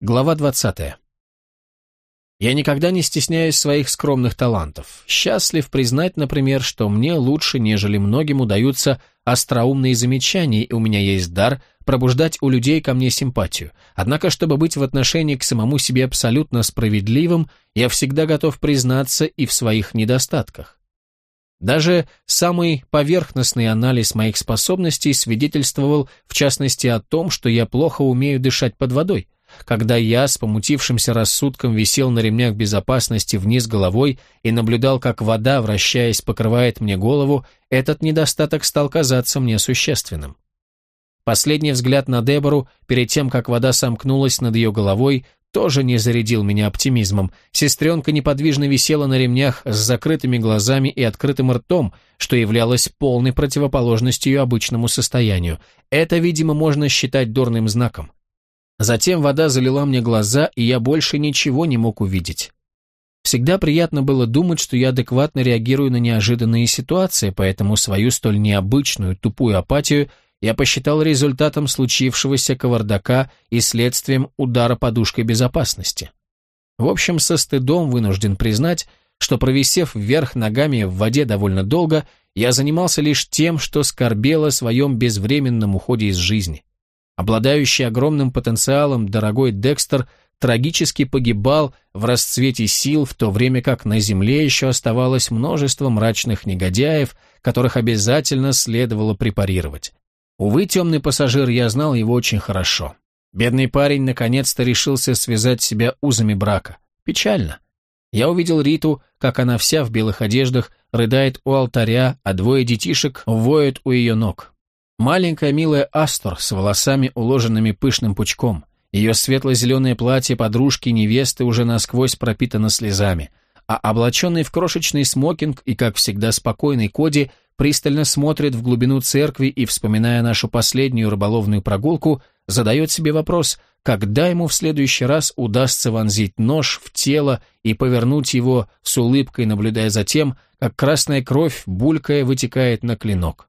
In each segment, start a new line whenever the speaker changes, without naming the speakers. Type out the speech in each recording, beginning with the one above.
Глава 20. Я никогда не стесняюсь своих скромных талантов. Счастлив признать, например, что мне лучше, нежели многим удаются остроумные замечания, и у меня есть дар пробуждать у людей ко мне симпатию. Однако, чтобы быть в отношении к самому себе абсолютно справедливым, я всегда готов признаться и в своих недостатках. Даже самый поверхностный анализ моих способностей свидетельствовал, в частности, о том, что я плохо умею дышать под водой, когда я с помутившимся рассудком висел на ремнях безопасности вниз головой и наблюдал, как вода, вращаясь, покрывает мне голову, этот недостаток стал казаться мне существенным. Последний взгляд на Дебору, перед тем, как вода сомкнулась над ее головой, тоже не зарядил меня оптимизмом. Сестренка неподвижно висела на ремнях с закрытыми глазами и открытым ртом, что являлось полной противоположностью ее обычному состоянию. Это, видимо, можно считать дурным знаком. Затем вода залила мне глаза, и я больше ничего не мог увидеть. Всегда приятно было думать, что я адекватно реагирую на неожиданные ситуации, поэтому свою столь необычную, тупую апатию я посчитал результатом случившегося кавардака и следствием удара подушкой безопасности. В общем, со стыдом вынужден признать, что провисев вверх ногами в воде довольно долго, я занимался лишь тем, что скорбел о своем безвременном уходе из жизни. Обладающий огромным потенциалом дорогой Декстер трагически погибал в расцвете сил, в то время как на земле еще оставалось множество мрачных негодяев, которых обязательно следовало препарировать. Увы, темный пассажир, я знал его очень хорошо. Бедный парень наконец-то решился связать себя узами брака. Печально. Я увидел Риту, как она вся в белых одеждах, рыдает у алтаря, а двое детишек воют у ее ног. Маленькая милая Астор с волосами, уложенными пышным пучком. Ее светло-зеленое платье подружки невесты уже насквозь пропитано слезами, а облаченный в крошечный смокинг и, как всегда, спокойный Коди пристально смотрит в глубину церкви и, вспоминая нашу последнюю рыболовную прогулку, задает себе вопрос, когда ему в следующий раз удастся вонзить нож в тело и повернуть его с улыбкой, наблюдая за тем, как красная кровь, булькая, вытекает на клинок.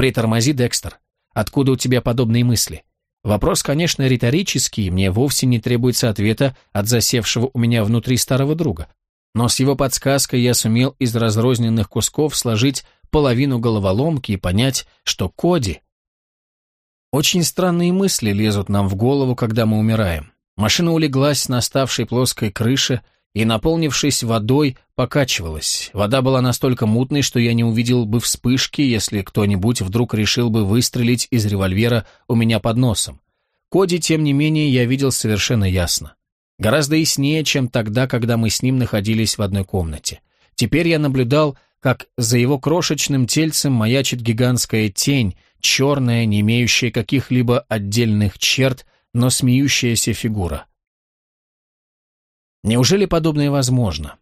Притормози, Декстер. Откуда у тебя подобные мысли? Вопрос, конечно, риторический, мне вовсе не требуется ответа от засевшего у меня внутри старого друга. Но с его подсказкой я сумел из разрозненных кусков сложить половину головоломки и понять, что Коди... Очень странные мысли лезут нам в голову, когда мы умираем. Машина улеглась на ставшей плоской крыше, и, наполнившись водой, покачивалась. Вода была настолько мутной, что я не увидел бы вспышки, если кто-нибудь вдруг решил бы выстрелить из револьвера у меня под носом. Коди, тем не менее, я видел совершенно ясно. Гораздо яснее, чем тогда, когда мы с ним находились в одной комнате. Теперь я наблюдал, как за его крошечным тельцем маячит гигантская тень, черная, не имеющая каких-либо отдельных черт, но смеющаяся фигура. Неужели подобное возможно?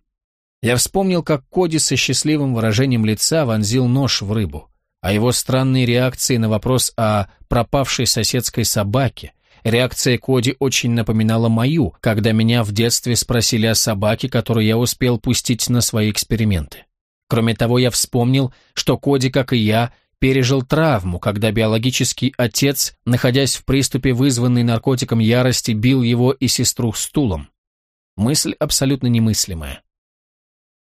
Я вспомнил, как Коди со счастливым выражением лица вонзил нож в рыбу, а его странные реакции на вопрос о пропавшей соседской собаке. Реакция Коди очень напоминала мою, когда меня в детстве спросили о собаке, которую я успел пустить на свои эксперименты. Кроме того, я вспомнил, что Коди, как и я, пережил травму, когда биологический отец, находясь в приступе вызванной наркотиком ярости, бил его и сестру стулом. Мысль абсолютно немыслимая.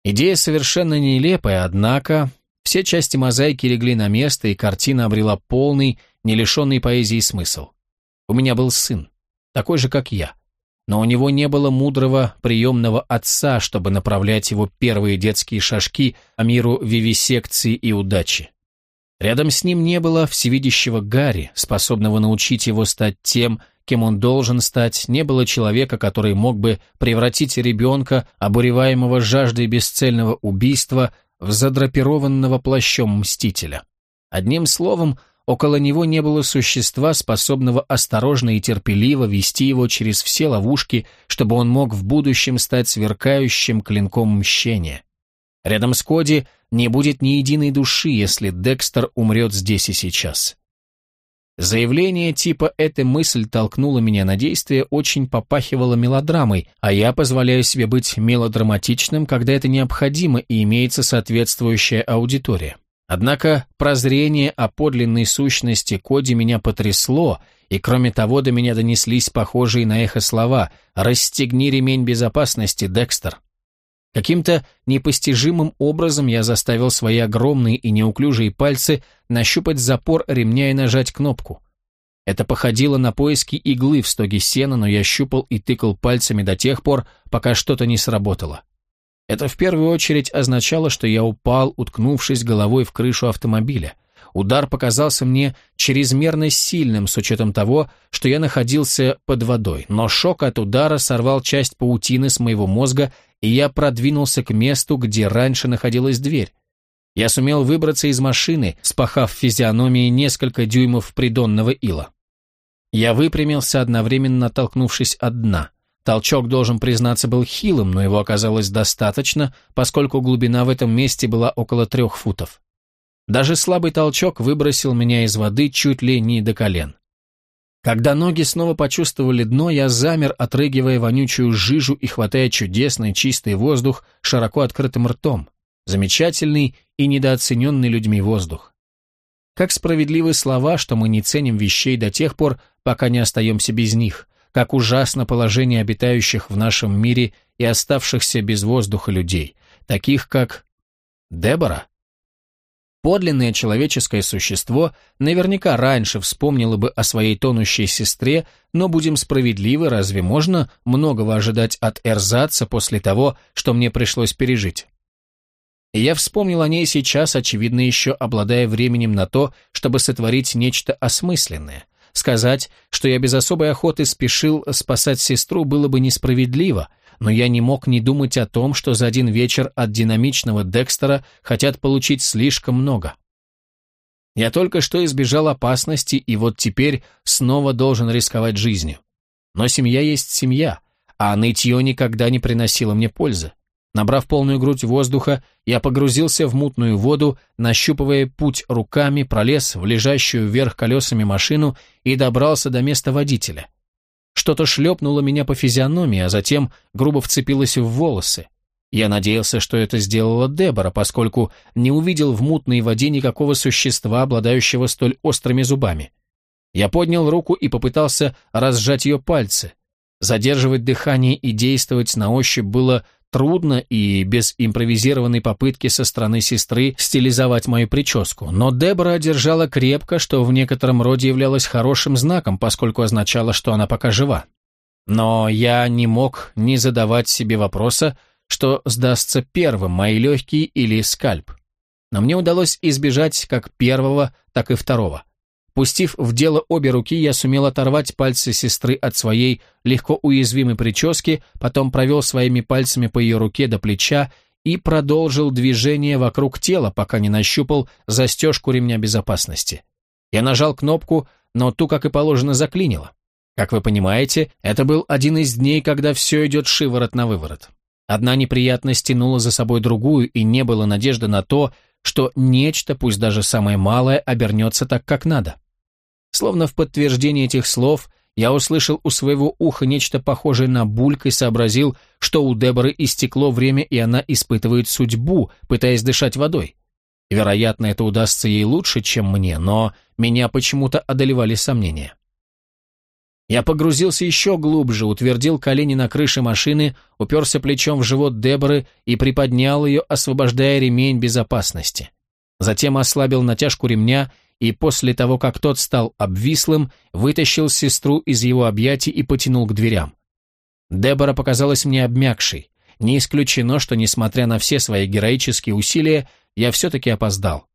Идея совершенно нелепая, однако все части мозаики легли на место, и картина обрела полный, не лишенный поэзии смысл. У меня был сын, такой же, как я, но у него не было мудрого приемного отца, чтобы направлять его первые детские шажки о миру вивисекции и удачи. Рядом с ним не было всевидящего Гарри, способного научить его стать тем, кем он должен стать, не было человека, который мог бы превратить ребенка, обуреваемого жаждой бесцельного убийства, в задрапированного плащом мстителя. Одним словом, около него не было существа, способного осторожно и терпеливо вести его через все ловушки, чтобы он мог в будущем стать сверкающим клинком мщения. Рядом с Коди не будет ни единой души, если Декстер умрет здесь и сейчас. Заявление типа «эта мысль толкнула меня на действие» очень попахивало мелодрамой, а я позволяю себе быть мелодраматичным, когда это необходимо и имеется соответствующая аудитория. Однако прозрение о подлинной сущности Коди меня потрясло, И кроме того, до меня донеслись похожие на эхо слова «Расстегни ремень безопасности, Декстер». Каким-то непостижимым образом я заставил свои огромные и неуклюжие пальцы нащупать запор ремня и нажать кнопку. Это походило на поиски иглы в стоге сена, но я щупал и тыкал пальцами до тех пор, пока что-то не сработало. Это в первую очередь означало, что я упал, уткнувшись головой в крышу автомобиля. Удар показался мне чрезмерно сильным с учетом того, что я находился под водой, но шок от удара сорвал часть паутины с моего мозга, и я продвинулся к месту, где раньше находилась дверь. Я сумел выбраться из машины, спахав физиономии несколько дюймов придонного ила. Я выпрямился, одновременно толкнувшись от дна. Толчок, должен признаться, был хилым, но его оказалось достаточно, поскольку глубина в этом месте была около трех футов. Даже слабый толчок выбросил меня из воды чуть ли не до колен. Когда ноги снова почувствовали дно, я замер, отрыгивая вонючую жижу и хватая чудесный чистый воздух широко открытым ртом. Замечательный и недооцененный людьми воздух. Как справедливы слова, что мы не ценим вещей до тех пор, пока не остаемся без них, как ужасно положение обитающих в нашем мире и оставшихся без воздуха людей, таких как Дебора. Подлинное человеческое существо наверняка раньше вспомнило бы о своей тонущей сестре, но будем справедливы, разве можно многого ожидать от Эрзаца после того, что мне пришлось пережить? я вспомнил о ней сейчас, очевидно, еще обладая временем на то, чтобы сотворить нечто осмысленное. Сказать, что я без особой охоты спешил спасать сестру, было бы несправедливо, но я не мог не думать о том, что за один вечер от динамичного Декстера хотят получить слишком много. Я только что избежал опасности, и вот теперь снова должен рисковать жизнью. Но семья есть семья, а нытье никогда не приносило мне пользы. Набрав полную грудь воздуха, я погрузился в мутную воду, нащупывая путь руками, пролез в лежащую вверх колесами машину и добрался до места водителя. Что-то шлепнуло меня по физиономии, а затем грубо вцепилось в волосы. Я надеялся, что это сделала Дебора, поскольку не увидел в мутной воде никакого существа, обладающего столь острыми зубами. Я поднял руку и попытался разжать ее пальцы. Задерживать дыхание и действовать на ощупь было Трудно и без импровизированной попытки со стороны сестры стилизовать мою прическу, но Дебора держала крепко, что в некотором роде являлось хорошим знаком, поскольку означало, что она пока жива. Но я не мог не задавать себе вопроса, что сдастся первым, мои легкие или скальп. Но мне удалось избежать как первого, так и второго. Пустив в дело обе руки, я сумел оторвать пальцы сестры от своей легко уязвимой прически, потом провел своими пальцами по ее руке до плеча и продолжил движение вокруг тела, пока не нащупал застежку ремня безопасности. Я нажал кнопку, но ту, как и положено, заклинило. Как вы понимаете, это был один из дней, когда все идет шиворот на выворот. Одна неприятность тянула за собой другую, и не было надежды на то, что нечто, пусть даже самое малое, обернется так, как надо. Словно в подтверждение этих слов, я услышал у своего уха нечто похожее на бульк и сообразил, что у Деборы истекло время, и она испытывает судьбу, пытаясь дышать водой. Вероятно, это удастся ей лучше, чем мне, но меня почему-то одолевали сомнения. Я погрузился еще глубже, утвердил колени на крыше машины, уперся плечом в живот Деборы и приподнял ее, освобождая ремень безопасности. Затем ослабил натяжку ремня и после того, как тот стал обвислым, вытащил сестру из его объятий и потянул к дверям. Дебора показалась мне обмякшей. Не исключено, что, несмотря на все свои героические усилия, я все-таки опоздал.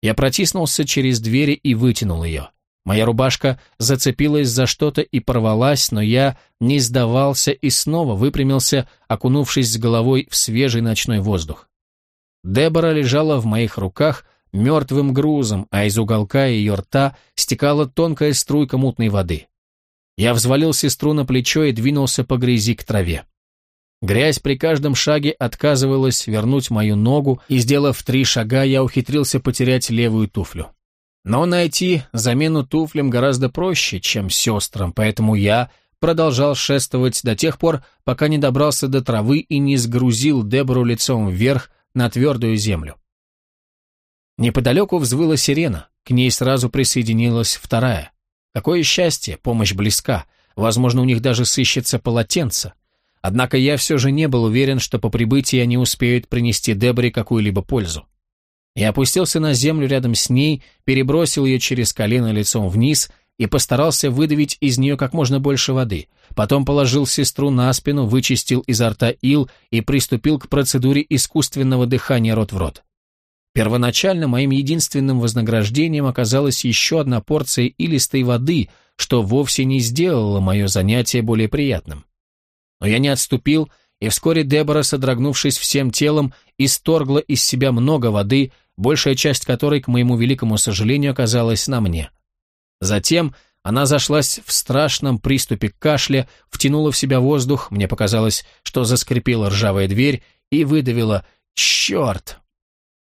Я протиснулся через двери и вытянул ее. Моя рубашка зацепилась за что-то и порвалась, но я не сдавался и снова выпрямился, окунувшись с головой в свежий ночной воздух. Дебора лежала в моих руках, мертвым грузом, а из уголка ее рта стекала тонкая струйка мутной воды. Я взвалил сестру на плечо и двинулся по грязи к траве. Грязь при каждом шаге отказывалась вернуть мою ногу, и, сделав три шага, я ухитрился потерять левую туфлю. Но найти замену туфлям гораздо проще, чем сестрам, поэтому я продолжал шествовать до тех пор, пока не добрался до травы и не сгрузил Дебору лицом вверх на твердую землю. Неподалеку взвыла сирена, к ней сразу присоединилась вторая. Какое счастье, помощь близка, возможно, у них даже сыщется полотенце. Однако я все же не был уверен, что по прибытии они успеют принести Деборе какую-либо пользу. Я опустился на землю рядом с ней, перебросил ее через колено лицом вниз и постарался выдавить из нее как можно больше воды. Потом положил сестру на спину, вычистил изо рта ил и приступил к процедуре искусственного дыхания рот в рот. Первоначально моим единственным вознаграждением оказалась еще одна порция илистой воды, что вовсе не сделало мое занятие более приятным. Но я не отступил, и вскоре Дебора, содрогнувшись всем телом, исторгла из себя много воды, большая часть которой, к моему великому сожалению, оказалась на мне. Затем она зашлась в страшном приступе кашля, втянула в себя воздух, мне показалось, что заскрипела ржавая дверь, и выдавила «Черт!».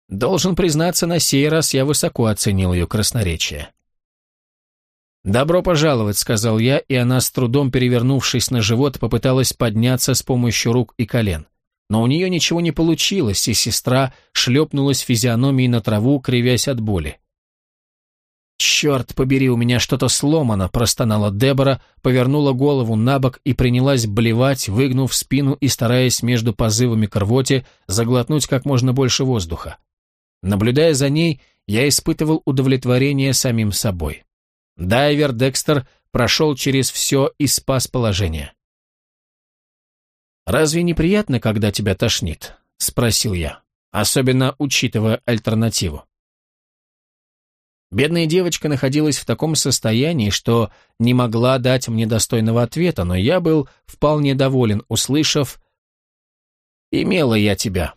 Должен признаться, на сей раз я высоко оценил ее красноречие. «Добро пожаловать», — сказал я, и она, с трудом перевернувшись на живот, попыталась подняться с помощью рук и колен. Но у нее ничего не получилось, и сестра шлепнулась физиономией на траву, кривясь от боли. «Черт побери, у меня что-то сломано», — простонала Дебора, повернула голову на бок и принялась блевать, выгнув спину и стараясь между позывами к рвоте заглотнуть как можно больше воздуха. Наблюдая за ней, я испытывал удовлетворение самим собой. Дайвер Декстер прошел через все и спас положение. «Разве неприятно, когда тебя тошнит?» — спросил я, особенно учитывая альтернативу. Бедная девочка находилась в таком состоянии, что не могла дать мне достойного ответа, но я был вполне доволен, услышав «Имела я тебя».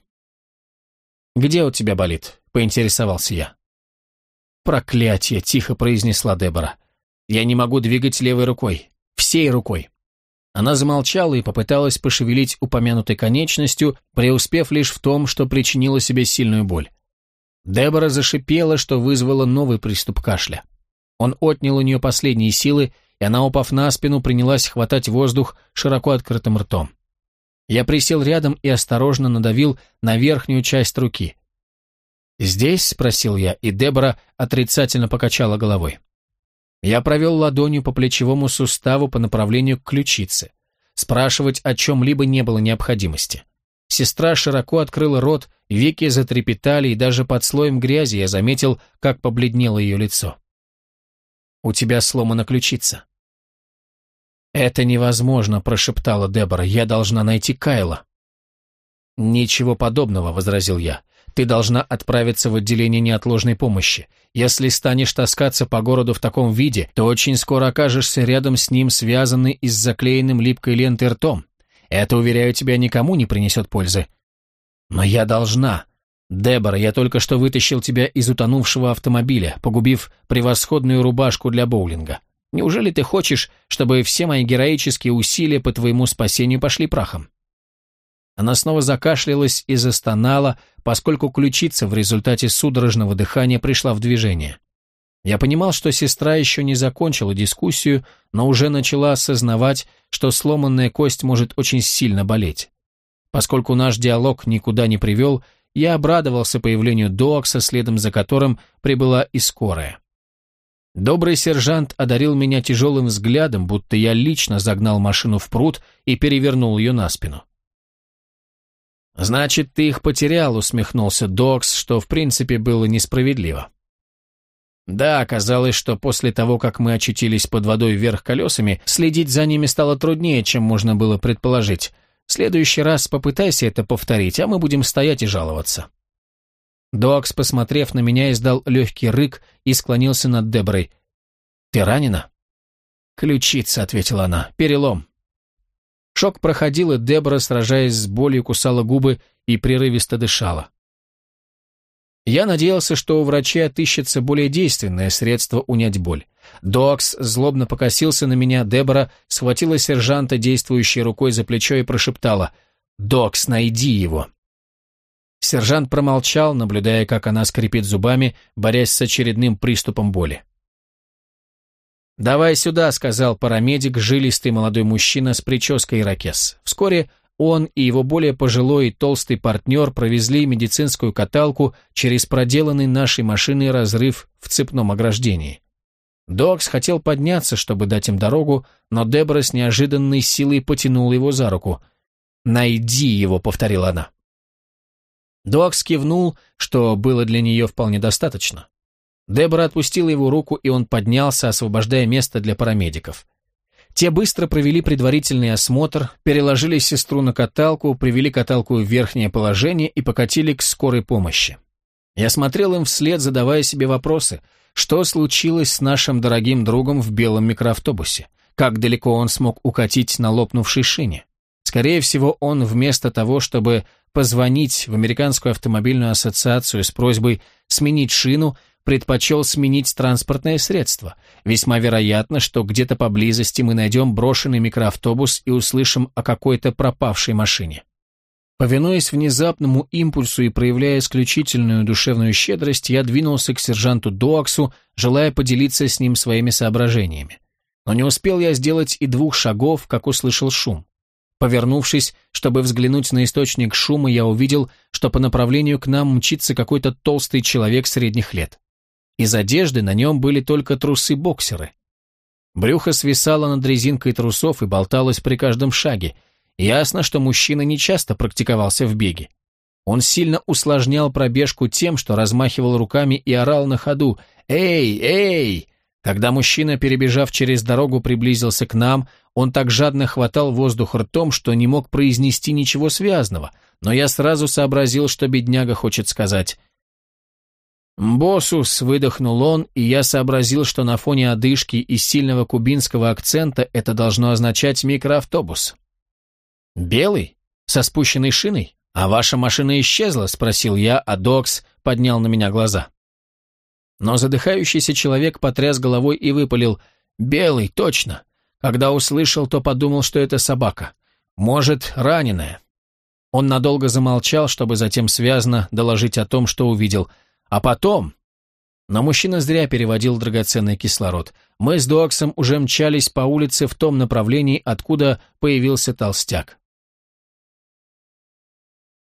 «Где у тебя болит?» — поинтересовался я. «Проклятие!» — тихо произнесла Дебора. «Я не могу двигать левой рукой. Всей рукой». Она замолчала и попыталась пошевелить упомянутой конечностью, преуспев лишь в том, что причинила себе сильную боль. Дебора зашипела, что вызвало новый приступ кашля. Он отнял у нее последние силы, и она, упав на спину, принялась хватать воздух широко открытым ртом. Я присел рядом и осторожно надавил на верхнюю часть руки. «Здесь?» — спросил я, и Дебора отрицательно покачала головой. Я провел ладонью по плечевому суставу по направлению к ключице. Спрашивать о чем-либо не было необходимости. Сестра широко открыла рот, веки затрепетали, и даже под слоем грязи я заметил, как побледнело ее лицо. «У тебя сломана ключица». «Это невозможно», — прошептала Дебора. «Я должна найти Кайла». «Ничего подобного», — возразил я. Ты должна отправиться в отделение неотложной помощи. Если станешь таскаться по городу в таком виде, то очень скоро окажешься рядом с ним, связанный и с заклеенным липкой лентой ртом. Это, уверяю тебя, никому не принесет пользы. Но я должна. Дебора, я только что вытащил тебя из утонувшего автомобиля, погубив превосходную рубашку для боулинга. Неужели ты хочешь, чтобы все мои героические усилия по твоему спасению пошли прахом? Она снова закашлялась и застонала, поскольку ключица в результате судорожного дыхания пришла в движение. Я понимал, что сестра еще не закончила дискуссию, но уже начала осознавать, что сломанная кость может очень сильно болеть. Поскольку наш диалог никуда не привел, я обрадовался появлению Доакса, следом за которым прибыла и скорая. Добрый сержант одарил меня тяжелым взглядом, будто я лично загнал машину в пруд и перевернул ее на спину. «Значит, ты их потерял», — усмехнулся Докс, что в принципе было несправедливо. Да, оказалось, что после того, как мы очутились под водой вверх колесами, следить за ними стало труднее, чем можно было предположить. В следующий раз попытайся это повторить, а мы будем стоять и жаловаться. Докс, посмотрев на меня, издал легкий рык и склонился над Деброй. «Ты ранена?» «Ключица», — ответила она, — «перелом». Шок проходил, и Дебора, сражаясь с болью, кусала губы и прерывисто дышала. Я надеялся, что у врача отыщется более действенное средство унять боль. Докс злобно покосился на меня, Дебора схватила сержанта, действующей рукой за плечо, и прошептала «Докс, найди его!». Сержант промолчал, наблюдая, как она скрипит зубами, борясь с очередным приступом боли. «Давай сюда», — сказал парамедик, жилистый молодой мужчина с прической ирокез. Вскоре он и его более пожилой и толстый партнер провезли медицинскую каталку через проделанный нашей машиной разрыв в цепном ограждении. Докс хотел подняться, чтобы дать им дорогу, но Дебора с неожиданной силой потянула его за руку. «Найди его», — повторила она. Докс кивнул, что было для нее вполне достаточно. Дебора отпустила его руку, и он поднялся, освобождая место для парамедиков. Те быстро провели предварительный осмотр, переложили сестру на каталку, привели каталку в верхнее положение и покатили к скорой помощи. Я смотрел им вслед, задавая себе вопросы. Что случилось с нашим дорогим другом в белом микроавтобусе? Как далеко он смог укатить на лопнувшей шине? Скорее всего, он вместо того, чтобы позвонить в Американскую автомобильную ассоциацию с просьбой сменить шину, предпочел сменить транспортное средство. Весьма вероятно, что где-то поблизости мы найдем брошенный микроавтобус и услышим о какой-то пропавшей машине. Повинуясь внезапному импульсу и проявляя исключительную душевную щедрость, я двинулся к сержанту Доаксу, желая поделиться с ним своими соображениями. Но не успел я сделать и двух шагов, как услышал шум. Повернувшись, чтобы взглянуть на источник шума, я увидел, что по направлению к нам мчится какой-то толстый человек средних лет. Из одежды на нем были только трусы-боксеры. Брюхо свисало над резинкой трусов и болталось при каждом шаге. Ясно, что мужчина не часто практиковался в беге. Он сильно усложнял пробежку тем, что размахивал руками и орал на ходу «Эй, эй!». Когда мужчина, перебежав через дорогу, приблизился к нам, он так жадно хватал воздух ртом, что не мог произнести ничего связанного, но я сразу сообразил, что бедняга хочет сказать «Боссус», — выдохнул он, и я сообразил, что на фоне одышки и сильного кубинского акцента это должно означать микроавтобус. «Белый? Со спущенной шиной? А ваша машина исчезла?» — спросил я, а Докс поднял на меня глаза. Но задыхающийся человек потряс головой и выпалил «Белый, точно!» Когда услышал, то подумал, что это собака. Может, раненая. Он надолго замолчал, чтобы затем связно доложить о том, что увидел — а потом... Но мужчина зря переводил драгоценный кислород. Мы с Дуаксом уже мчались по улице в том направлении, откуда появился толстяк.